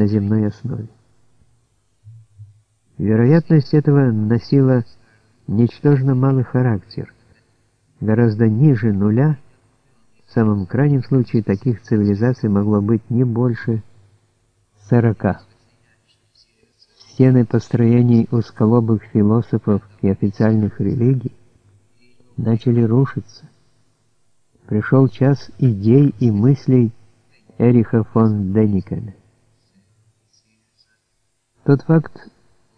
на земной основе. Вероятность этого носила ничтожно малый характер, гораздо ниже нуля, в самом крайнем случае таких цивилизаций могло быть не больше 40. Стены построений узколобых философов и официальных религий начали рушиться. Пришел час идей и мыслей Эриха фон Деникена. Тот факт,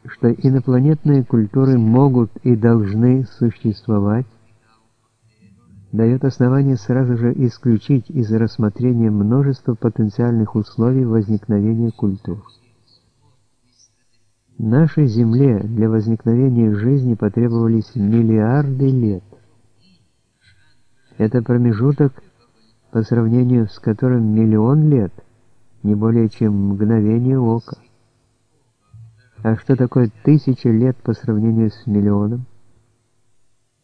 что инопланетные культуры могут и должны существовать, дает основание сразу же исключить из рассмотрения множество потенциальных условий возникновения культур. Нашей Земле для возникновения жизни потребовались миллиарды лет. Это промежуток, по сравнению с которым миллион лет не более чем мгновение ока. А что такое тысяча лет по сравнению с миллионом?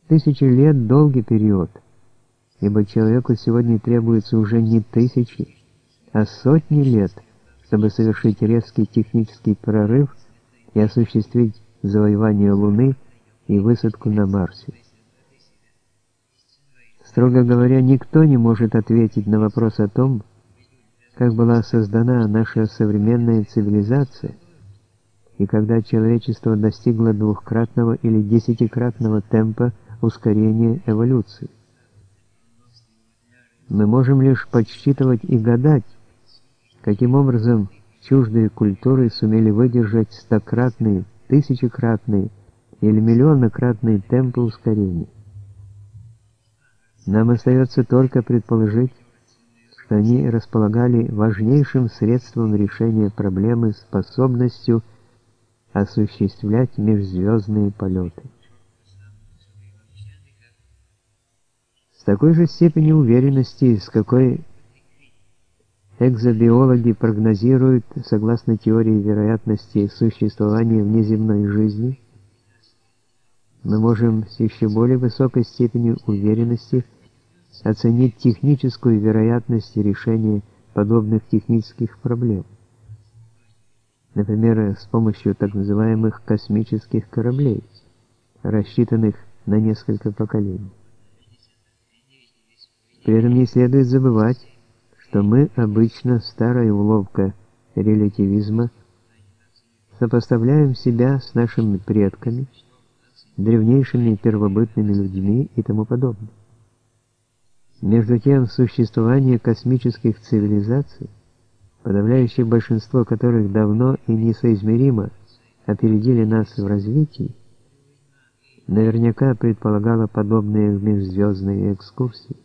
Тысяча лет – долгий период, ибо человеку сегодня требуется уже не тысячи, а сотни лет, чтобы совершить резкий технический прорыв и осуществить завоевание Луны и высадку на Марсе. Строго говоря, никто не может ответить на вопрос о том, как была создана наша современная цивилизация, и когда человечество достигло двухкратного или десятикратного темпа ускорения эволюции. Мы можем лишь подсчитывать и гадать, каким образом чуждые культуры сумели выдержать стократные, тысячекратные или миллионнократные темпы ускорения. Нам остается только предположить, что они располагали важнейшим средством решения проблемы способностью осуществлять межзвездные полеты. С такой же степенью уверенности, с какой экзобиологи прогнозируют, согласно теории вероятности существования внеземной жизни, мы можем с еще более высокой степенью уверенности оценить техническую вероятность решения подобных технических проблем например, с помощью так называемых космических кораблей, рассчитанных на несколько поколений. При этом не следует забывать, что мы обычно старая уловка релятивизма сопоставляем себя с нашими предками, древнейшими первобытными людьми и тому подобное. Между тем, существование космических цивилизаций подавляющее большинство которых давно и несоизмеримо опередили нас в развитии, наверняка предполагало подобные межзвездные экскурсии,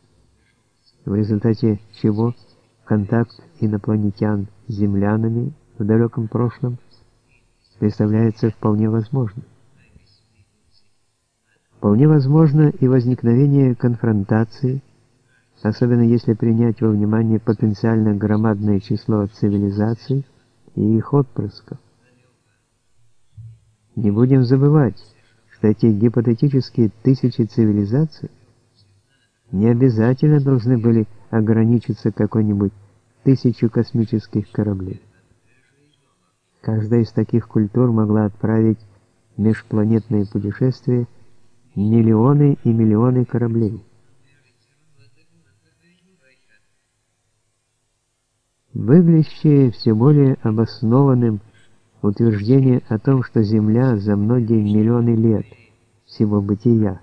в результате чего контакт инопланетян с землянами в далеком прошлом представляется вполне возможным. Вполне возможно и возникновение конфронтации особенно если принять во внимание потенциально громадное число цивилизаций и их отпрысков. Не будем забывать, что эти гипотетические тысячи цивилизаций не обязательно должны были ограничиться какой-нибудь тысячу космических кораблей. Каждая из таких культур могла отправить межпланетные путешествия миллионы и миллионы кораблей. Выглядящее все более обоснованным утверждение о том, что Земля за многие миллионы лет всего бытия,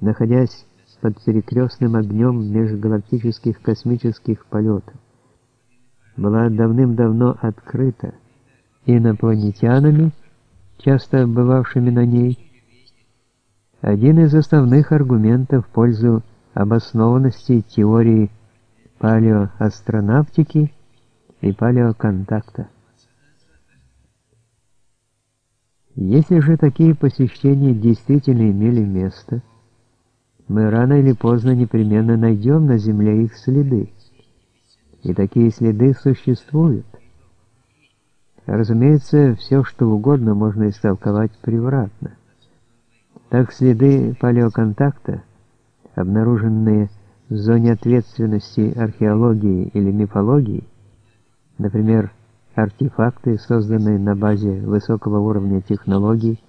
находясь под перекрестным огнем межгалактических космических полетов, была давным-давно открыта инопланетянами, часто бывавшими на ней, один из основных аргументов в пользу обоснованности теории палеоастронавтики и палеоконтакта. Если же такие посещения действительно имели место, мы рано или поздно непременно найдем на Земле их следы. И такие следы существуют. Разумеется, все что угодно можно истолковать превратно. Так следы палеоконтакта, обнаруженные в зоне ответственности археологии или мифологии, например, артефакты, созданные на базе высокого уровня технологий,